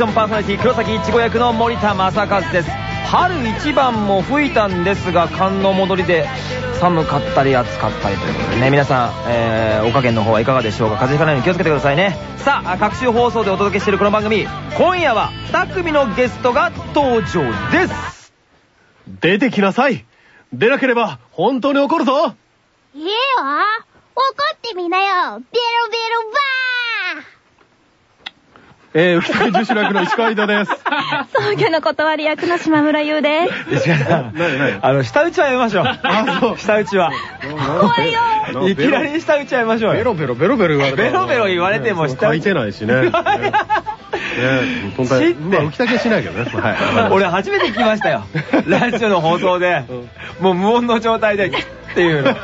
ションパーソナリティ黒崎いちご役の森田正和です。春一番も吹いたんですが寒の戻りで寒かったり暑かったりということでね。皆さん、えー、お加減の方はいかがでしょうか？風邪ひかないように気をつけてくださいね。さあ各週放送でお届けしているこの番組今夜は2組のゲストが登場です。出てきなさい。出なければ本当に怒るぞ。いいよ。怒ってみなよ。ベロベロバーえー、浮竹女子役の石川井戸です。創業の断り役の島村優です。石川さん何何？あの下打ちはやめましょう。あそう。下打ちは。怖いよ。いきなり下打ちはやめましょうよ。ベロベロベロベロ言われてベロベロ言われても下打ち。書いてないしね。ねね本当に。まあ浮竹しないけどね。はい。俺初めて聞きましたよ。ラジオの放送で。もう無音の状態でっていうの。ひ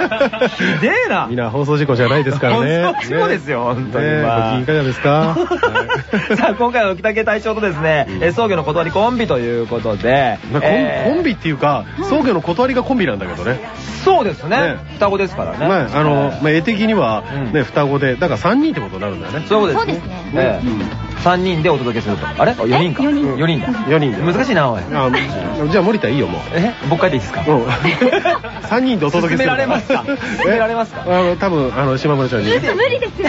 でえな。みんな放送事故じゃないですからね。放送事故ですよ本当に。ねまあ。いかがですか？は いさあ今回の北家隊長とですね、え葬儀の断りコンビということで、まあコンビっていうか、葬儀の断りがコンビなんだけどね。そうですね。ね。双子ですからね。まあ、あの、まあ、絵的にはうん、ね、双子で、だから3人ってことになるんだよね。そうですそうですね。ええ3人でお届けすると。あれ？4人か。四人。4人だ。4人で。難しいなおい。あじゃあ森田いいよ、もう。え？僕書いていいですか？うん。3人でお届けする。進められますか？進められますか？えあの、多分、あの、島村ちゃんに。無理ですよ。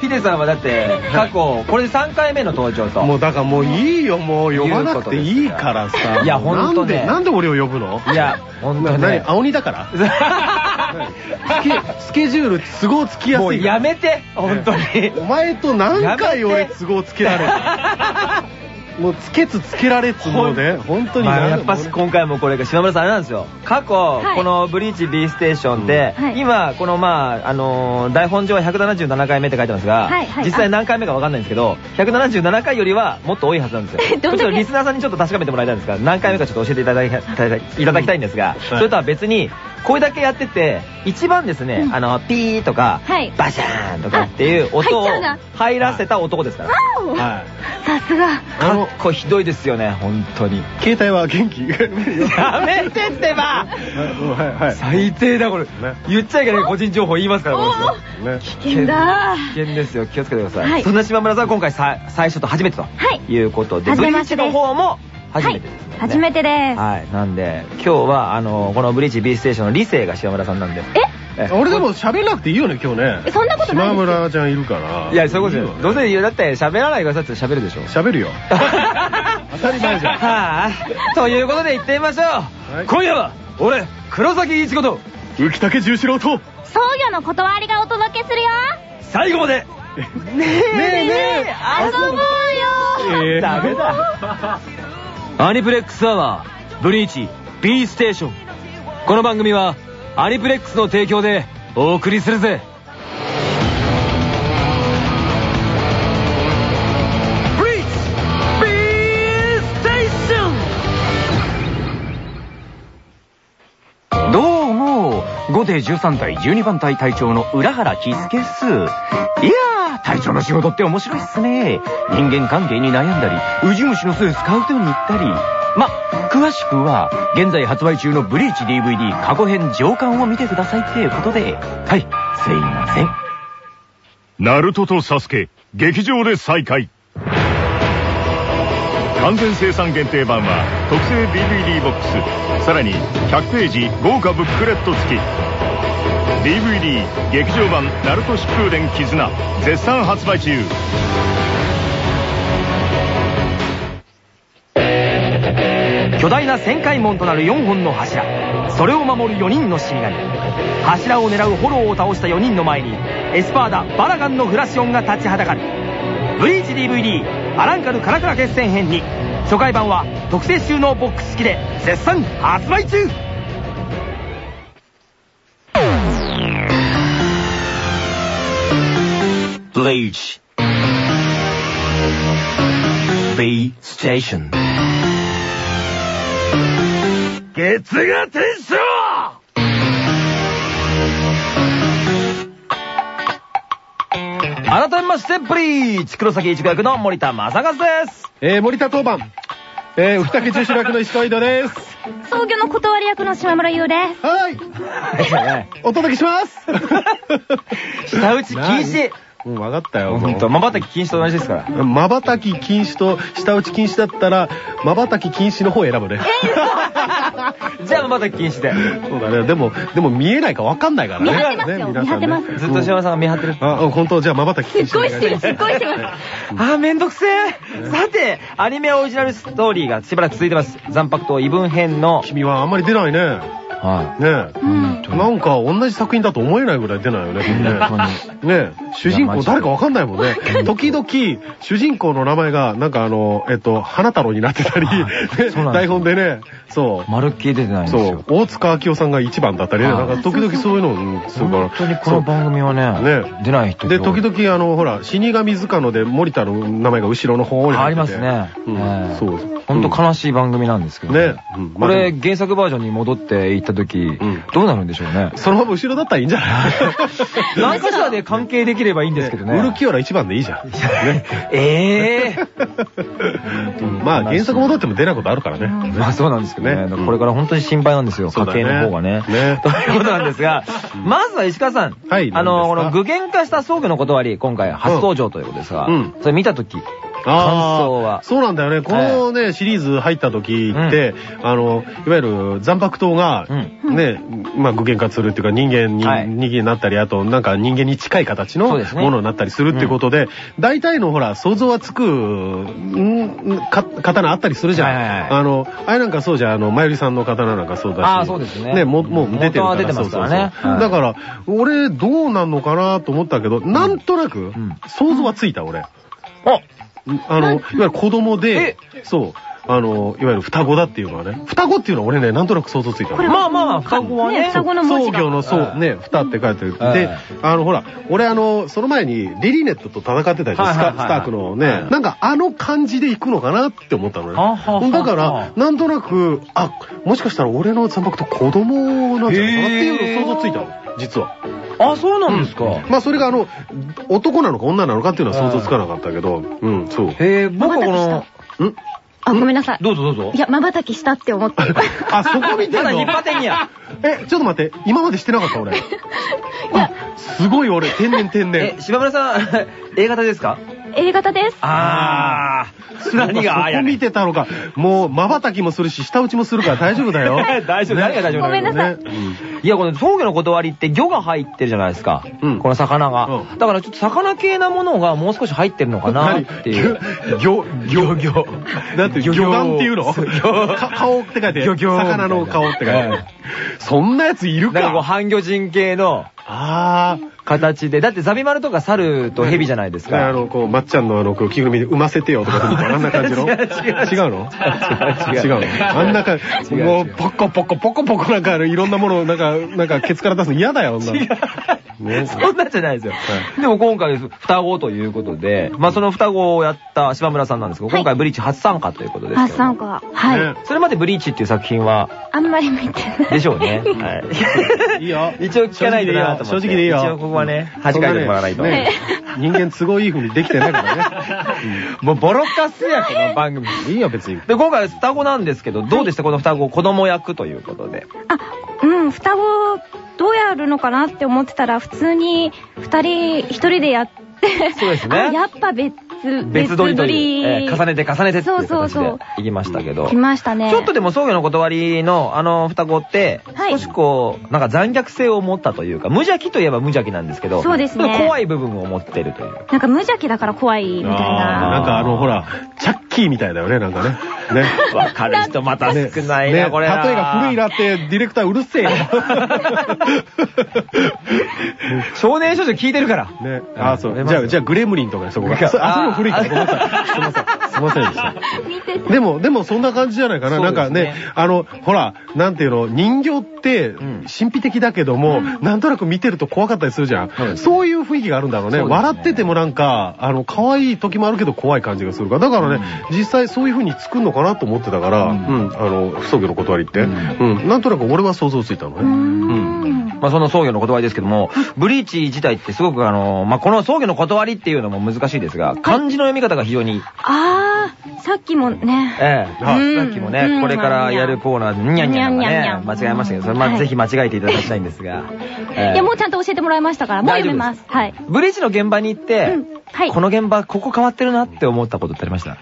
ヒデさん。はだって過去これで3回目の登場と。もうだからもういいよ、もう呼ばなくていいからさ。いやほんとね。なんで、なんで俺を呼ぶの？いやほんとなね何？青鬼だから？スケスケジュール都合つきやもうすい。からやめて本当に。お前と何回俺都合つけられる もうつけつつけられつもうね本当に。まあ何やっぱし今回もこれが島村さんあれなんですよ。過去、い。この「ブリーチ B ステーションで」うん。はい。今このまああのー台本上は177回目って書いてますが、はいはい。実際何回目か分かんないんですけど177回よりはもっと多いはずなんですよ。リスナーさんにちょっと確かめてもらいたいんですが何回目かちょっと教えていただきいただきいただきたいんですが、それとは別にこれだけやってて一番ですね、あのピーとか、はい。バシャーンとかっていう音をあ入らせた男ですから、わお。はい。さすが。かっこひどいですよね本当に。携帯は元気やめてってば！はいはい最低だこれ、言っちゃいけない個人情報言いますからこの人。ね。危険だ。危険ですよ気をつけてください、はい。そんな島村さんは今回さ最初と初めてとはい。いうことで、初ブリーチの方も初めてですもんね、初めてです。はいなんで今日はあのこのブリーチ B ステーションの理性が島村さんなんで。え？俺でも喋らなくていいよね今日ね。えそんなことない島村ちゃんいるから。いやそういうことどうせだって喋らないでくださいって喋るでしょ喋るよ。当たり前じゃん。はあということで行ってみましょう、はい。今夜は俺黒崎一子と浮竹十四郎と。葬業の断りがお届けするよ。最後まで。ねえねえねえ遊ぼうよ。えーダメだアニプレックスアワーブリーチ B ステーション。この番組はアニプレックスの提供でお送りするぜ。ブリーチ B ステーション。どうも5艇13隊12番隊隊長の浦原喜助っす。いやー隊長の仕事って面白いっすね。人間関係に悩んだりウジ虫の巣スカウトに行ったり。ま詳しくは現在発売中のブリーチ DVD 過去編上巻を見てくださいっていうことで。はい。すいません。ナルトとサスケ、劇場で再会。完全生産限定版は特製 DVD ボックス、さらに100ページ豪華ブックレット付き。DVD 劇場版ナルト疾風伝絆絶賛発売中。巨大な旋回門となる4本の柱。それを守る4人の死神。柱を狙うホローを倒した4人の前にエスパーダバラガンのフラシオンが立ちはだかる。ブリーチ DVD アランカルカラカラ決戦編に。初回版は特製収納ボックス付きで絶賛発売中。ブリーチ B ステーション月が天章!改めまして、ブリーチ黒崎一護役の森田正和です。えー、森田当番。えー、浮竹中四郎役の石川井戸です。創業の断り役の島村優です。はい。お届けします。下打ち禁止。うん、分かったよ。ほんと、瞬き禁止と同じですから。瞬き禁止と下打ち禁止だったら、瞬き禁止の方を選ぶね。じゃあ瞬き禁止で。そうだね。でも、でも見えないか分かんないからね。見張ってますよね皆さんね見張ってますずっと島田さんが見張ってる。あ、うん本当じゃあ瞬き禁止。すっごいしてる、すっごいしてます。あー、めんどくせえ。さて、アニメオリジナルストーリーがしばらく続いてます。残白と異文編の。君はあんまり出ないね。はねうん。え。なんか同じ作品だと思えないぐらい出ないよね。君ねえ、主人公誰かわかんないもんね。時々、主人公の名前が、なんかあの、えっと、花太郎になってたり、台本でね、そう。まるっきり出てないんですそよう。。大塚明夫さんが一番だったりね、はいなんか時々そういうのをするから。本当にこの番組はね、ね出ない人で、時々あの、ほら、死神塚野で森田の名前が後ろの方にありますね。うんええそう。本当悲しい番組なんですけどね。うんこれ、原作バージョンに戻っていった時ん、どうなるんでしょうね？そのまま後ろだったらいいんじゃない？何かしらで関係できればいいんですけどね。ウルキオラ一番でいいじゃん。ね。ええうんまあ原作戻っても出ないことあるからね。まあそうなんですけどね。これから本当に心配なんですよ。家計の方がね。ねということなんですが、まずは石川さん。はいあの、この具現化した葬儀の断り、今回初登場ということですがうん、それ見たとき、感想は。そうなんだよね。このね、シリーズ入った時って、あの、いわゆる残白糖が、うね、まあ具現化するっていうか人間に、はい。人間になったり、あとなんか人間に近い形のものになったりするってことで、大体のほら、想像はつく、んか刀あったりするじゃん。あの、あれなんかそうじゃん、あの、まゆりさんの刀なんかそうだし。あーそうですね。ね、ももう出てるから。出てますからね。だから、俺どうなんのかなと思ったけど、なんとなくん、想像はついた、俺。ああの、いわゆる子供で、そう、あの、いわゆる双子だっていうのはね、双子っていうのは俺ね、なんとなく想像ついたの。まあまあ、双子はね。双子の文字が。創業のそう、ね、双って書いてる。はいで、あの、ほら、俺あの、その前にリリネットと戦ってたじゃん、スタスタークのはねい、なんかあの感じで行くのかなって思ったのね。あだから、なんとなく、あ、もしかしたら俺の残白と子供なんじゃないかなっていうのを想像ついたの、実は。あ、そうなんですか。まあそれがあの、男なのか女なのかっていうのは想像つかなかったけど、うん、そう。へえ、僕はこの、ん？あ、ごめんなさい。どうぞどうぞい。や、瞬きしたって思って。あ、そこ見てんの？ただ日パテにや。え、ちょっと待って、今までしてなかった俺。あ、すごい俺、天然天然え。、島村さん、A 型ですか？A 型です。あー。何があそこ見てたのか。もう、瞬きもするし、舌打ちもするから大丈夫だよ。大丈夫、何が大丈夫ごめんなさい。いや、この峠の断りって魚が入ってるじゃないですか。うん。この魚が、うん。だからちょっと魚系なものがもう少し入ってるのかなっていう。魚、魚、魚。だって、魚。眼っていうの？顔って書いて、魚。魚。魚の顔って書いて。はい。そんなやついるなんかこうか半魚人系の。あ形で、だってザビマルとか猿とヘビじゃないですあ。ね、あか。の、こう、まっちゃんのあの、こう着ぐるみで産ませてよとかあんな感じの 違うの？違う違うの？あんな感じ、違うもう、ポコポコポコポコなんかあるいろんなものを、なんか、なんか、ケツから出すの嫌だよ、そんなの。ね。そんなんじゃないですよ。でも今回双子ということで、まあその双子をやった島村さんなんですけど、今回ブリーチ初参加ということですけど。初参加。はい。ねそれまでブリーチっていう作品は、あんまり見てない。でしょうね。はい。いいよ。一応聞かないでなと思って。正直でいいよ。一応ここはね、恥かいてもらわないと。ね人間都合いい風にできてないからね。もうボロカスや、この番組。いいよ、別に。で、今回双子なんですけど、どうでした？この双子、子供役ということで。あ、うん、双子、どうやるのかなって思ってたら、普通に二人、一人でやって、そうですねあやっぱ別、別撮りという、えー重ねて重ねてっていう形で行きましたけど。来ましたね。ちょっとでも、葬儀の断りの、あの、双子って、はい少しこう、なんか残虐性を持ったというか、無邪気といえば無邪気なんですけど、そうですね怖い部分を持ってるという。なんか無邪気だから怖いみたいな。なんかあの、ほら、チャッキーみたいだよね、なんかね。ね。わかる人またね少ないな、ねこれな。例えが古いなって、ディレクターうるせえよ。少年少女聞いてるから。ね。あー、そう。うんじゃあ、じゃあ、グレムリンとかね、そこが。あーそれも古いから、ごめんなさい。すいません。すいませんでした。でも、でもそんな感じじゃないかな。なんかね、あの、ほら、なんていうの、人形ってん神秘的だけども、なんとなく見てると怖かったりするじゃん。そういう雰囲気があるんだろうね笑っててもなんか、あの、可愛い時もあるけど怖い感じがするから。だからね、実際そういう風に作るのかなと思ってたから、うん、あの、不葬儀の断りって。うん。うん、なんとなく俺は想像ついたのね。うん。まあその葬儀の断りですけども、ブリーチ自体ってすごくあの、まあこの葬儀の断りっていうのも難しいですが、漢字の読み方が非常に、あー、さっきもね。ええ、あさっきもね、これからやるコーナーで、にゃんにゃんがね、間違えましたけど、それまあはいぜひ間違えていただきたいんですが、ええ。いや、もうちゃんと教えてもらいましたから、もう読めます。はい。ブリーチの現場に行ってうん、はい。この現場、ここ変わってるなって思ったことってありました？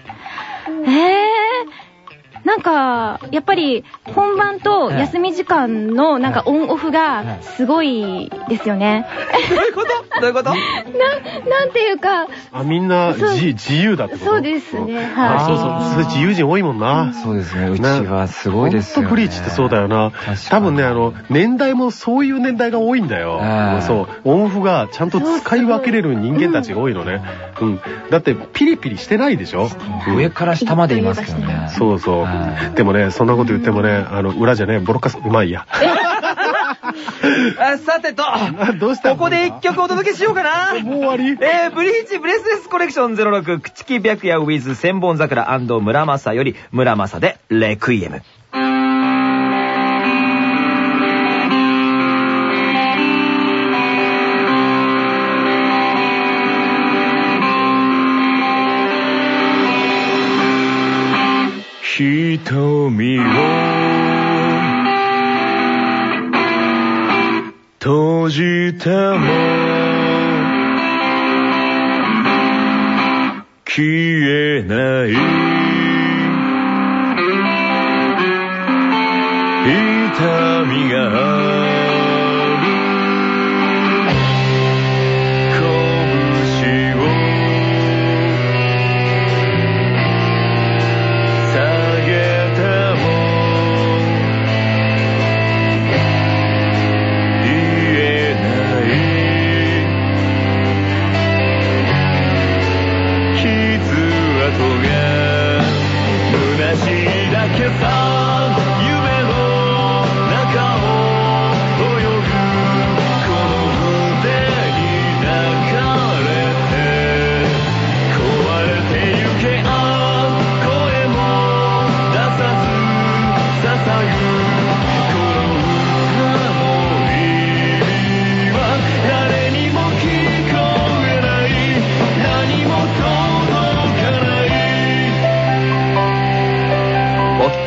えー。なんか、やっぱり、本番と休み時間の、なんか、オンオフが、すごいですよね。どういうこと？どういうこと？な、なんていうか、あ、みんなそう自自由だってこと？そうですねあ、はいそうそう。それ自由人多いもんな。そうですね、うちはすごいですよ、ね。ほんとブリーチってそうだよな。多分ね、あの、年代もそういう年代が多いんだよ。そう。オンオフがちゃんと使い分けれる人間たちが多いのね。うん。だって、ピリピリしてないでしょ？上から下までいますけどね。そうそうはい。でもね、そんなこと言ってもね、あの、裏じゃね、ボロカス、うまいや。あ さてと、どうしたここで一曲お届けしようかな。もう終わり？えー、ブリーチブレスレスコレクション06、朽木白夜 with 千本桜村正より村正でレクイエム。瞳を閉じても。消えない。痛みが。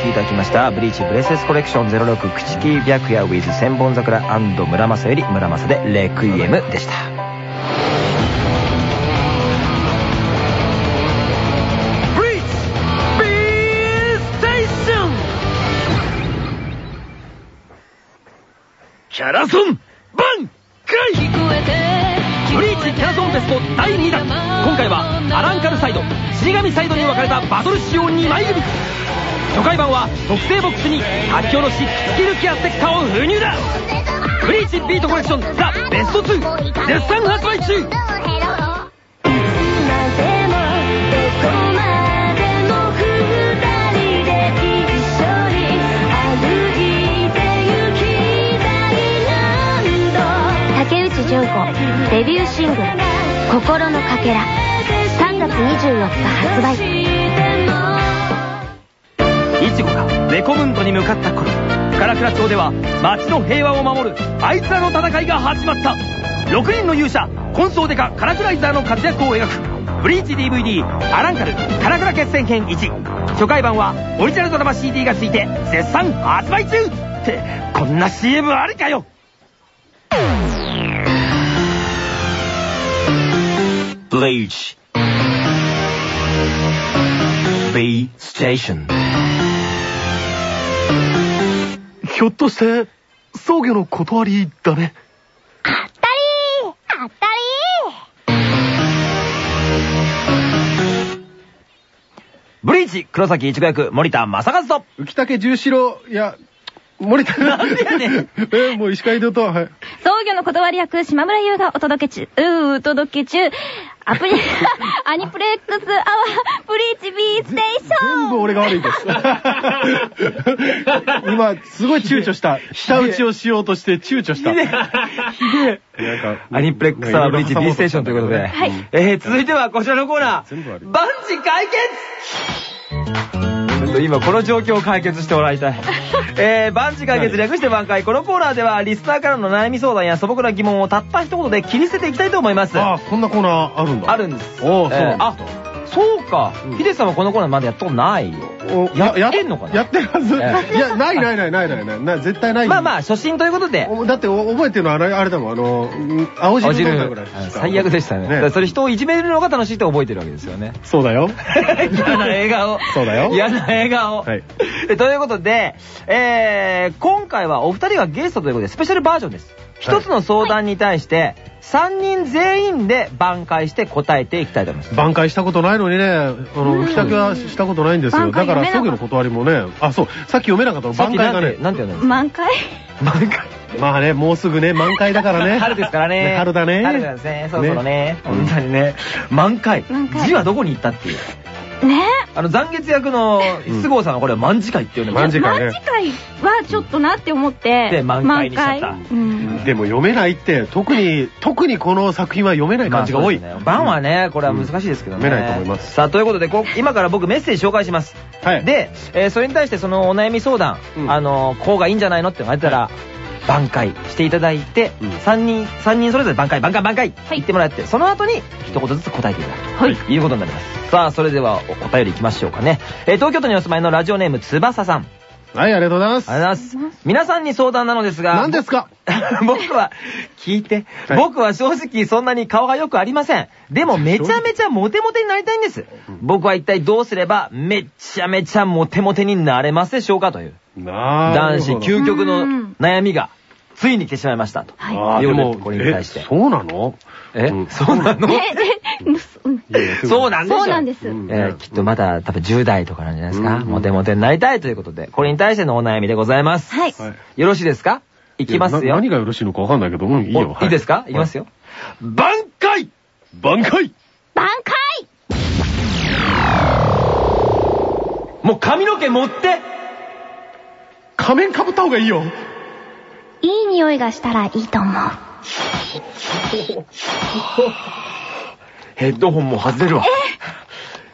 お聴きいただきました、ブリーチブレスレスコレクション06、朽木白夜 with 千本桜村正より村正でレクイエムでした。ブリーチ B ステーションキャラソンバンカイブリーチキャラソンフェスト第2弾。今回はアランカルサイド死神サイドに分かれたバトル仕様2枚組初回版は特製ボックスに書き下ろし突き抜きアステクタを封入だ。ブリーチビートコレクションザ・ベスト2絶賛発売中。竹内純子デビューシングル「心のかけら」3月24日発売。イチゴがレコムンドに向かった頃カラクラ町では町の平和を守るあいつらの戦いが始まった。6人の勇者コンソーデカカラクライザーの活躍を描く。ブリーチ DVD アランカルカラクラ決戦編1初回版はオリジナルドラマ CD がついて絶賛発売中。ってこんな CM ありかよ。ブリーチ B ステーションひょっとして、葬儀の断りだね。あったりーあったりブリーチ黒崎一護役森田正和と浮竹十四郎、いや、森田。なんでやねん え、もう石川秀と、はい。創業の断り役、島村優がお届け中、うー、お届け中、アプリ、アニプレックスアワー、ブリーチ B ステーション。全部俺が悪いです。今、すごい躊躇した。下打ちをしようとして躊躇した。なんか、アニプレックスアワーブリーチ B ステーションということで、はい。えー、続いてはこちらのコーナー。全部ある万事解決っと今この状況を解決してもらいたい。えー、万事解決略して挽回。このコーナーではリスナーからの悩み相談や素朴な疑問をたった一言で切り捨てていきたいと思います。あ、こんなコーナーあるんだ。あるんです。おーそうなんだあ、そうか。ヒデさんはこのコーナーまだやったことないよ。おやってんのかな？やってるはず。いえや、ないないないないないない。絶対ない。まあまあ、初心ということで。おだってお覚えてるのはあれあれだもん、あの、うん青汁飲んだぐらい。最悪でしたね。それ人をいじめるのが楽しいって覚えてるわけですよね。そうだよ。嫌な笑顔。そうだよ嫌な笑顔。はいえということで、えー、今回はお二人がゲストということでスペシャルバージョンです。一つの相談に対して、3人全員で挽回して答えていきたいと思います。挽回したことないのにね、あの、帰宅はしたことないんですよ。だから、読めなかったすぐの断りもね、あ、そう、さっき読めなかったの、挽回がね、。なんて言うんですか？満開満開。まあね、もうすぐね、満開だからね。春ですからね。春だね。春ですね。そろそろね。本当にね。満開満。開字はどこに行ったっていう。ねあの、残月役の菅生さんはこれは万次会っていうね。万次会ね満次会はちょっとなって思って。で満開にしちゃった。でも読めないって、特に、特にこの作品は読めない感じが多い。まあそうですねバンはね、これは難しいですけどね。うん読めないと思いますさあ、ということで、今から僕メッセージ紹介します。はい。で、えーそれに対してそのお悩み相談、うんあの、こうがいいんじゃないのって言われたら、挽回していただいて、うん3人、三人それぞれ挽回、挽回、挽回、言ってもらって、その後に一言ずつ答えていただく。はいいうことになります。さあ、それではお答えりいきましょうかね。えー東京都にお住まいのラジオネーム、つばささん。はい、ありがとうございます。ありがとうございます。皆さんに相談なのですが、何ですか？僕 は、聞いて、はい僕は正直そんなに顔がよくありません。でもめちゃめちゃモテモテになりたいんです。僕は一体どうすればめちゃめちゃモテモテになれますでしょうかという、な男子究極のうん。悩みが、ついに来てしまいましたと。はい。ああ、でも、これに対して。えそうなの？え、うん。そうなの？そうなんでしょそうなんです。うんえーきっとまだ多分10代とかなんじゃないですか？うん。モテモテになりたいということで、これに対してのお悩みでございます。はい。はい。よろしいですか？いきますよ。な何がよろしいのかわかんないけど、うん、いいよ。おい。いですか？いきますよ。挽回！挽回！挽回！もう髪の毛持って仮面かぶった方がいいよ。いい匂いがしたらいいと思う。ヘッドホンも外れるわ。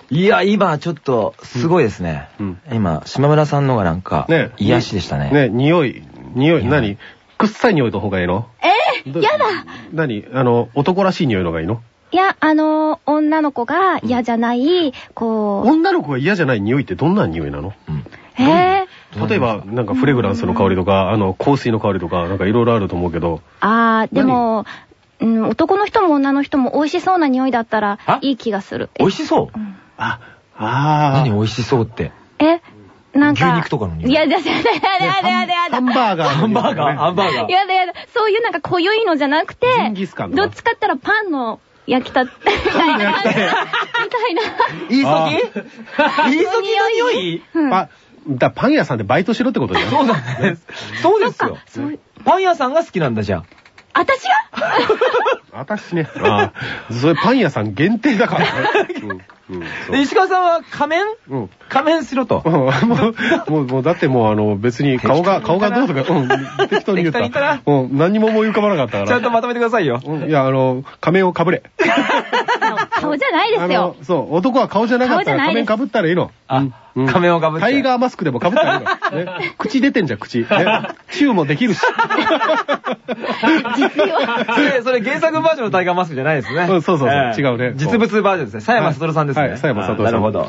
いや、今ちょっと、すごいですね。うん。今、島村さんのがなんか、ね。癒しでしたね。ね、匂い、匂い、匂い何？くっさい匂いの方がいいの？え？ー、やだ。何？あの、男らしい匂いのがいいの？いや、あのー、女の子が嫌じゃない、こう、女の子が嫌じゃない匂いってどんな匂いなの？うん。えー、例えば、なんかフレグランスの香りとか、あの、香水の香りとか、なんかいろいろあると思うけど、あー、でも、うん、男の人も女の人も美味しそうな匂いだったらあ？いい気がする。美味しそう？うん。あ、あ何美味しそうって？え？なんか。牛肉とかの匂い？いやだやだやだやだやだ。ハンバーガー。ハンバーガーハンバーガー。やだやだ。そういうなんか濃ゆいのじゃなくて、ジンギスカンとか？どっちかって言ったらパンの焼きた、みたいな。みたいな。言いそあぎ言いそぎの匂い？うん。パだパン屋さんでバイトしろってことじゃん。そうなんです。そうですよ。パン屋さんが好きなんだじゃん。私が？私ね。ああ、それパン屋さん限定だから 石川さんは仮面？うん。仮面しろと。うんもう、もう、だってもうあの、別に顔が、顔がどうとか、うん、適当に言っ適当に言ったた。うん、何にも思い浮かばなかったから。ちゃんとまとめてくださいよ。うん、いや、あの、仮面をかぶれ。顔じゃないですよあの。そう、男は顔じゃなかったら仮面かぶったらいいの。あ仮面をかぶってタイガーマスクでもかぶったらいいの。ね口出てんじゃん、口。ね チューもできるし。実用。それ、それ原作バージョンのタイガーマスクじゃないですね。うんそうそうそうええ違うね実物バージョンですね。佐山悟さんですね。はい、佐山悟さん。なるほど。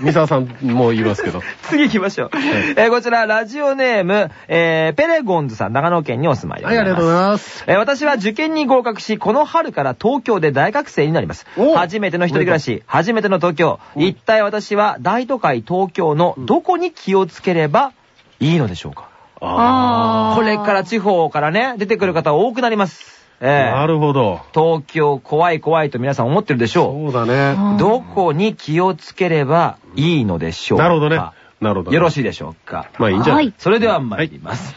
三沢さんも言いますけど。次行きましょう。えーこちら、ラジオネーム、えーペレゴンズさん、長野県にお住まいでごはい、ざいます。ありがとうございます。えー私は受験に合格し、この春から東京で大学生になります。お初めての一人暮らし、初めての東京。一体私は大都会東京のどこに気をつければいいのでしょうか、あーこれから地方からね、出てくる方多くなります。えーなるほど。東京怖い怖いと皆さん思ってるでしょそうだね。う。どこに気をつければいいのでしょうか？なるほどね。なるほど。よろしいでしょうか？まあいいんじゃなはいいそれでは参ります。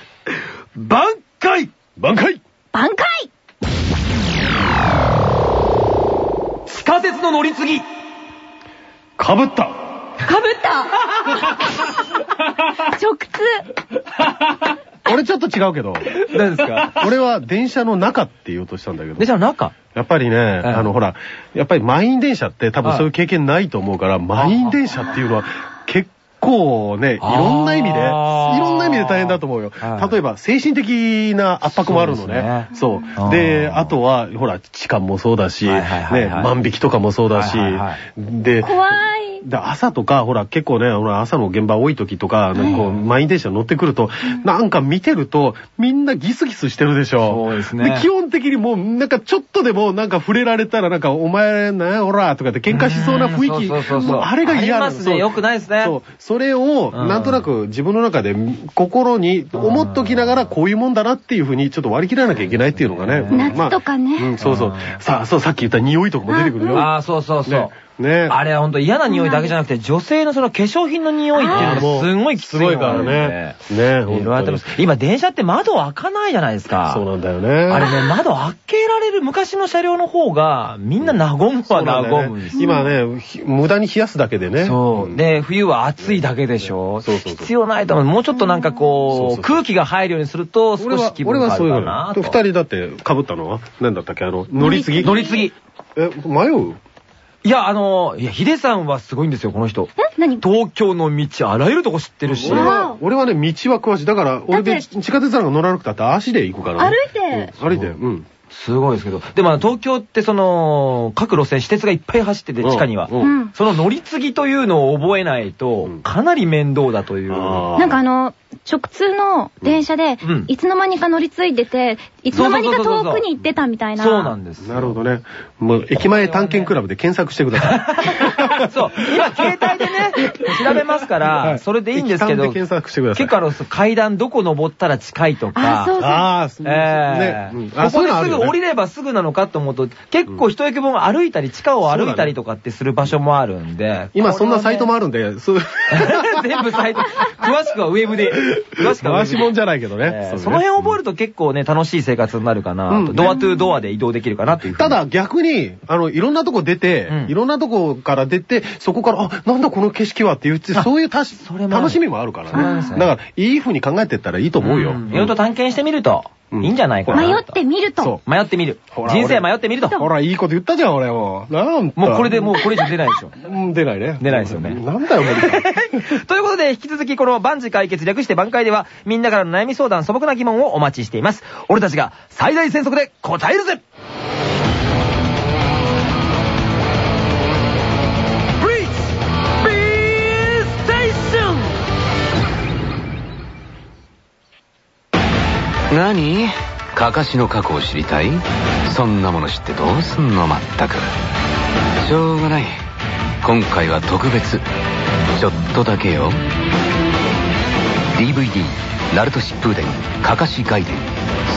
挽回挽回挽回地下鉄の乗り継ぎかぶったかぶった。直通。俺ちょっと違うけど、何ですか？俺は電車の中って言おうとしたんだけど。電。車の中？やっぱりね、あの、ほら、やっぱり満員電車って多分はいそういう経験ないと思うから、満員電車っていうのは結構構ね、いろんな意味で、いろんな意味で大変だと思うよ。は。い。例えば、精神的な圧迫もあるのね。そうそう。で、あとは、ほら、痴漢もそうだし、はいはいはいね、はい。万引きとかもそうだし。はいはいは、で、怖い。で朝とか、ほら、結構ね、ほら、朝の現場多い時とか、なんかこう、満員電車乗ってくると、なんか見てると、みんなギスギスしてるでしょ。そうですね。基本的にもう、なんかちょっとでも、なんか触れられたら、なんか、お前、なほら、とかって喧嘩しそうな雰囲気、うんそうそうそうあれが嫌なの。ありますね。そう。良くないですね。そう。それを、うん。なんとなく自分の中で、心に思っときながら、こういうもんだなっていうふうに、ちょっと割り切らなきゃいけないっていうのがね。うん。夏とかね。まあうん、そうそう。うん。さあ、そう、さっき言った匂いとかも出てくるよ。ああ、そうそうそう。ね。ねあれは本当嫌な匂いだけじゃなくて、女性のその化粧品の匂いっていうのがすごいきついすごいからね。ね、いろいろやってます本今電車って窓開かないじゃないですか。そうなんだよね。あれね、窓開けられる昔の車両の方が、みんな和むは和むんですよ。今ね、ひ無駄に冷やすだけでね。そう。ん、で、冬は暑いだけでしょ。そうそうそう必要ないと思う。もうちょっとなんかそうこう、そうそう空気が入るようにすると、少し気、分俺変わるはそういうの。かなと。二人だって被ったのは？何だったっけ？あの、乗り継ぎ？乗り継ぎ。え、迷う？いや、あの、いや、ヒデさんはすごいんですよ、この人。え？何？東京の道、あらゆるとこ知ってるし。俺わは、ね、道は詳しい。だから、俺でだって地下鉄なんか乗らなくたって足で行くからね。歩いてうん歩いて、うん。すごいですけど。でも東京ってその、各路線、私鉄がいっぱい走ってて、地下には。その乗り継ぎというのを覚えないとうん、かなり面倒だという。なんかあの、直通の電車でうん、いつの間にか乗り継いでて、いつの間にか遠くに行ってたみたいな。そうなんです。なるほどね。もう、駅前探検クラブで検索してください。そう。今、携帯でね、調べますかはら、いそれでいいんですけど、で検索してください。結構あの、階段どこ登ったら近いとか、あ、そうそう。ああ、そうええねうんここですぐ降りれればすぐなのかと思うと、結構一駅分歩いたり、地下を歩いたりとかってする場所もあるんで。今そんなサイトもあるんで、そう、全部サイト、詳しくはウェブで、詳しくは回しもんじゃないけどね。その辺覚えると結構ね、楽しい生活になるかなドアトゥードアで移動できるかなというただ逆に、あの、いろんなとこ出て、うん。いろんなとこから出て、そこから、あ、なんだこの景色はって言って、そういう楽しみもあるからね。だから、いい風に考えてったらいいと思うよ。ん。いろいろと探検してみると、うんいいんじゃないかなと。迷ってみると。そ迷ってみる人生迷ってみると。ほら、いいこと言ったじゃん、俺もう。なんもうこれでもうこれ以上出ないでしょ。うん、出ないね。出ないですよねなんだよ、無理だ ということで、引き続きこの万事解決略して挽回では、みんなからの悩み相談、素朴な疑問をお待ちしています。俺たちが最大戦速で答えるぜ何？かかしの過去を知りたい？そんなもの知ってどうすんのまったく。しょうがない。今回は特別。ちょっとだけよ。DVD「ナルト疾風伝かかし外伝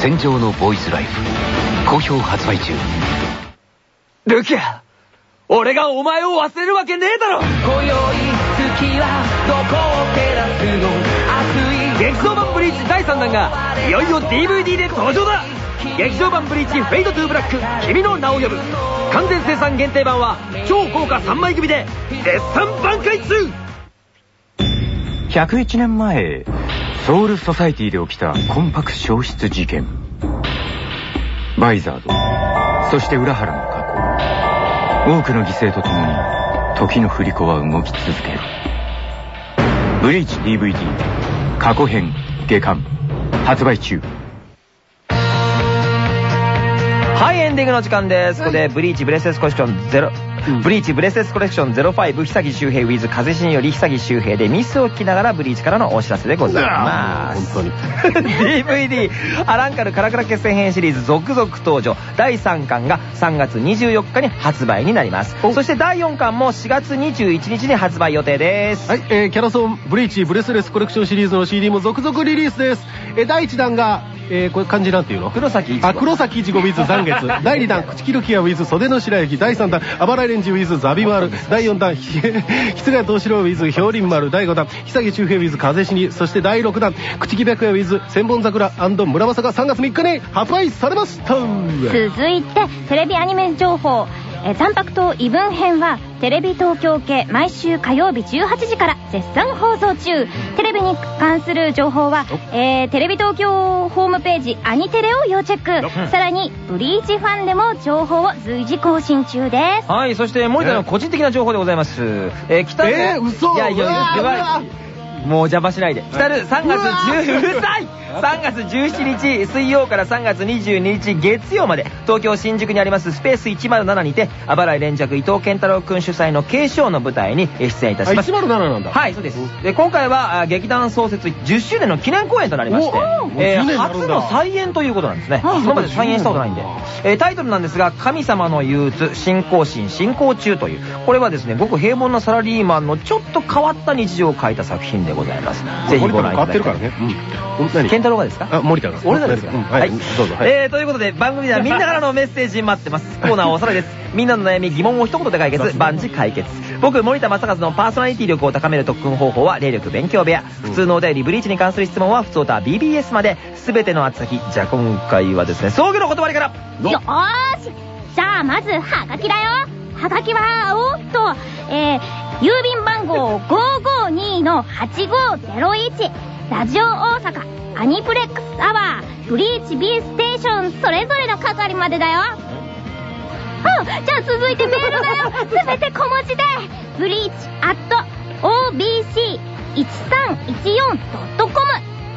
戦場のボーイズライフ」好評発売中。ルキア俺がお前を忘れるわけねえだろ！今宵月はどこを照らすの？劇場版ブリーチ第3弾がいよいよ DVD で登場だ。劇場版 BLEACH Fade to Black 君の名を呼ぶ。完全生産限定版は超豪華3枚組で絶賛販売中。101年前ソウルソサイティで起きた魂魄消失事件。バイザードそして浦原の過去。多くの犠牲とともに時の振り子は動き続ける。ブリーチ DVD 過去編下巻発売中はい、エンディングの時間です。ここで、ブリーチブレスレスコレクションゼロ、ブリーチブレスレスコレクション05、久木周平 with 風しにより久木周平でミスを聞きながらブリーチからのお知らせでございます。本当に。DVD アランカルカラカラ決戦編シリーズ続々登場第3巻が3月24日に発売になりますそして第4巻も4月21日に発売予定ですはい、えーキャラソン、ブリーチ、ブレスレスコレクションシリーズの CD も続々リリースです。えー第1弾が、えーこれ漢字なんていうの？黒崎一あ、黒崎いちご with 残月。第2弾、口切るキア with 袖の白雪。第3弾、あばらいレンジ with ザビマル。第4弾、ひ つが東四郎 with 氷林丸。第5弾、久木周平 with 風死に。そして第6弾、口木白夜 with 千本桜村正が3月3日に発売されました。続いてテレビアニメ情報えー残白糖異文編はテレビ東京系毎週火曜日18時から絶賛放送中。テレビに関する情報は、えーテレビ東京ホームページアニテレを要チェック。さらにブリーチファンでも情報を随時更新中です。はい、そして森田の個人的な情報でございます。えー、来たるえー嘘。いやいや、うわやばい。もうお邪魔しないで。来たる3月10、うるさい !3 月17日水曜から3月22日月曜まで、東京新宿にありますスペース107にて、あばらい連着伊藤健太郎くん主催の継承の舞台にえー出演いたあします。107なんだはい、そうです。で、今回はあ劇団創設10周年の記念公演となりましてお、えー10年になるんだ初の再演ということなんですね。今まで再演したことないんで。えータイトルなんですが、神様の憂鬱、信仰心、進行中という、これはですね、ごく平凡なサラリーマンのちょっと変わった日常を書いた作品でございます。ぜひご覧いただきたい。変わってるからね。うん。何？健太郎がですか？あ森田が。俺らですか、うんはい。どうぞ。はい。えーということで番組ではみんなからのメッセージ待ってます。コーナーおさらいです。みんなの悩み疑問を一言で解決。万事解決。僕森田正和のパーソナリティ力を高める特訓方法は霊力勉強部屋。普通のお便りブリーチに関する質問は普通歌 BBS まで。全ての厚先じゃあ今回はですね葬儀の断りから。どよーし。じゃあまずはがきだよ。はがきはおっと。えー、郵便番号552の8501ラジオ大阪アニプレックスアワーブリーチ B ステーションそれぞれの係までだよ。うんじゃあ続いてメールだよ。すべて小文字でブリーチアット OBC1314.com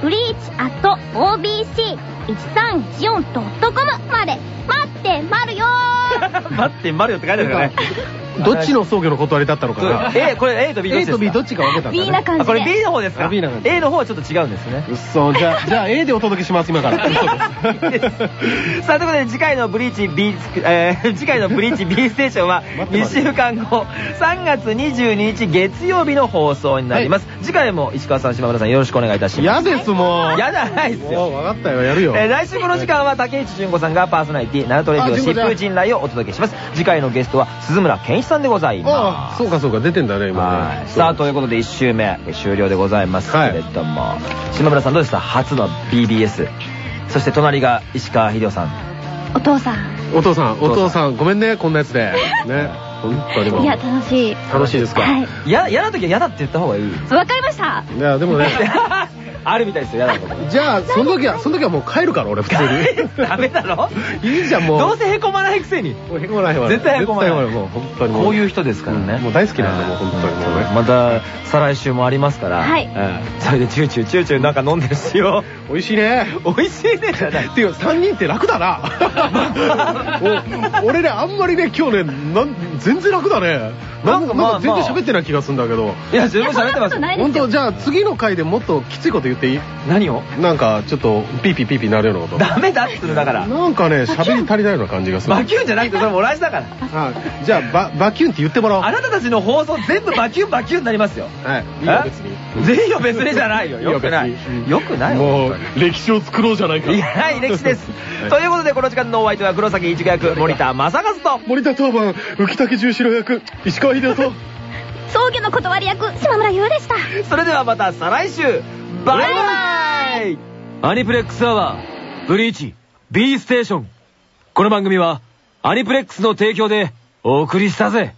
ブリーチアット OBC1314.com まで。待ってまるよー。待ってマリオって書いてあるからね どっちの葬儀の断りだったのかな？A これ A と B どっ A ちですか？と B どっちか分けたんだ B なね感じこれ B の方ですか？あ B な感じ。A の方はちょっと違うんですね。うっそじゃあ じゃあ A でお届けします今から。嘘です。さあ、ということで次回のブリーチ B、えー次回のブリーチ B ステーションは2待って待って週間後、3月22日月曜日の放送になります。次回も石川さん、島村さんよろしくお願いいたします。嫌ですもう。やだないですよ。もう分かったよやるよ。えー来週この時間は竹内純子さんがパーソナリティ、ナルトレディオ疾風陣来をお届けします。次回のゲストは鈴村健一さんでございあます。あそうかそうか出てんだね今はねいさあということで1週目終了でございますけれども、島村さんどうでした？初の BBS そして隣が石川秀夫さん。お父さん。お父さんお父さん。ごめんねこんなやつで。ね。本当にもう。いや楽しい。楽しいですか？はい。や嫌な時は嫌だって言った方がいい。わかりました。いやでもね あるみたいですよ嫌なこ。とじゃあその時はその時はもう帰るから俺普通に。ダメだろ？いいじゃんもう。どうせへこまないくせに。へこまないわ絶対へこまない。絶対もう本当に。もこういう人ですからね、もう大好きなんだもう本当に。もうねまた再来週もありますから。はい。うんそれでチューチューチューチューなんか飲んでるしよ。美味しいね。美味しいねじゃない。っていう3人って楽だな。お俺ねあんまりね今日ねなん全然楽だね。なんかまあなんか全然喋ってない気がするんだけど。いや十分喋ってます。本当じゃあ次の回でもっときついこと言っていい？何を？なんかちょっとピーピーピーピーなるようなこと。ダメだっつうだから。なんかね喋り足りないような感じがする。バキュンじゃなくてそれも同じだから。あじゃあババキュンって言ってもらおう。あなたたちの放送全部バキュンバキュンになりますよ。はい。いいよ別に。ぜひよ別に。じゃない。よ。よくないいいよくないもう本歴史を作ろうじゃないか。いやない歴史です。はい。ということでこの時間のお相手は黒崎一護役森田正和と。森田当番浮竹十四郎役石川秀夫と。葬儀の断り役島村優でした。それではまた再来週バイバイアニプレックスアワー、ブリーチ、B ステーション。この番組は、アニプレックスの提供でお送りしたぜ。